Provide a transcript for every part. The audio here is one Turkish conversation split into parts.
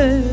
gece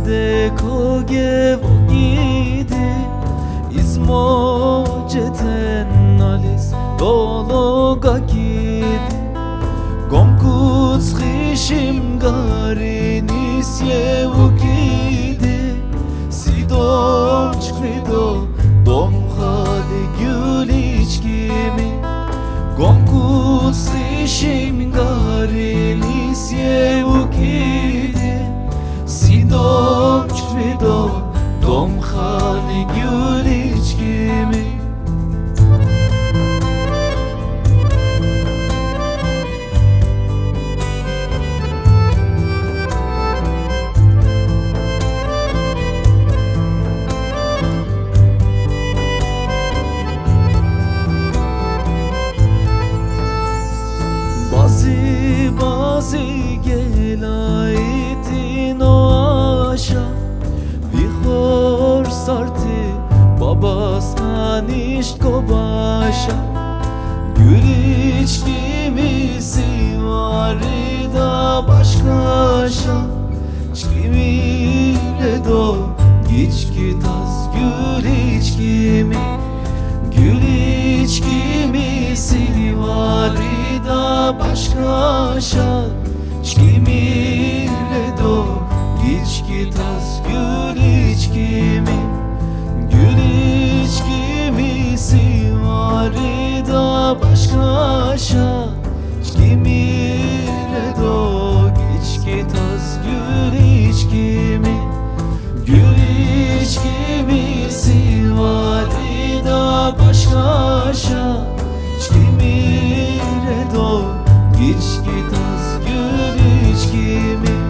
de koge vogidi Izmo ceten alis dolo gakidi bazı gelaytin o aşa. Vihor sartı babastan işko başa Gül içkimisi var da başkaşa. Çkimiyle do Giçki taz gül içkimi. Gül içkimisi var da başka şal Çkimiyle do Giçki taz gül içkimi Gül içkimisi var İçki tas gül içkimi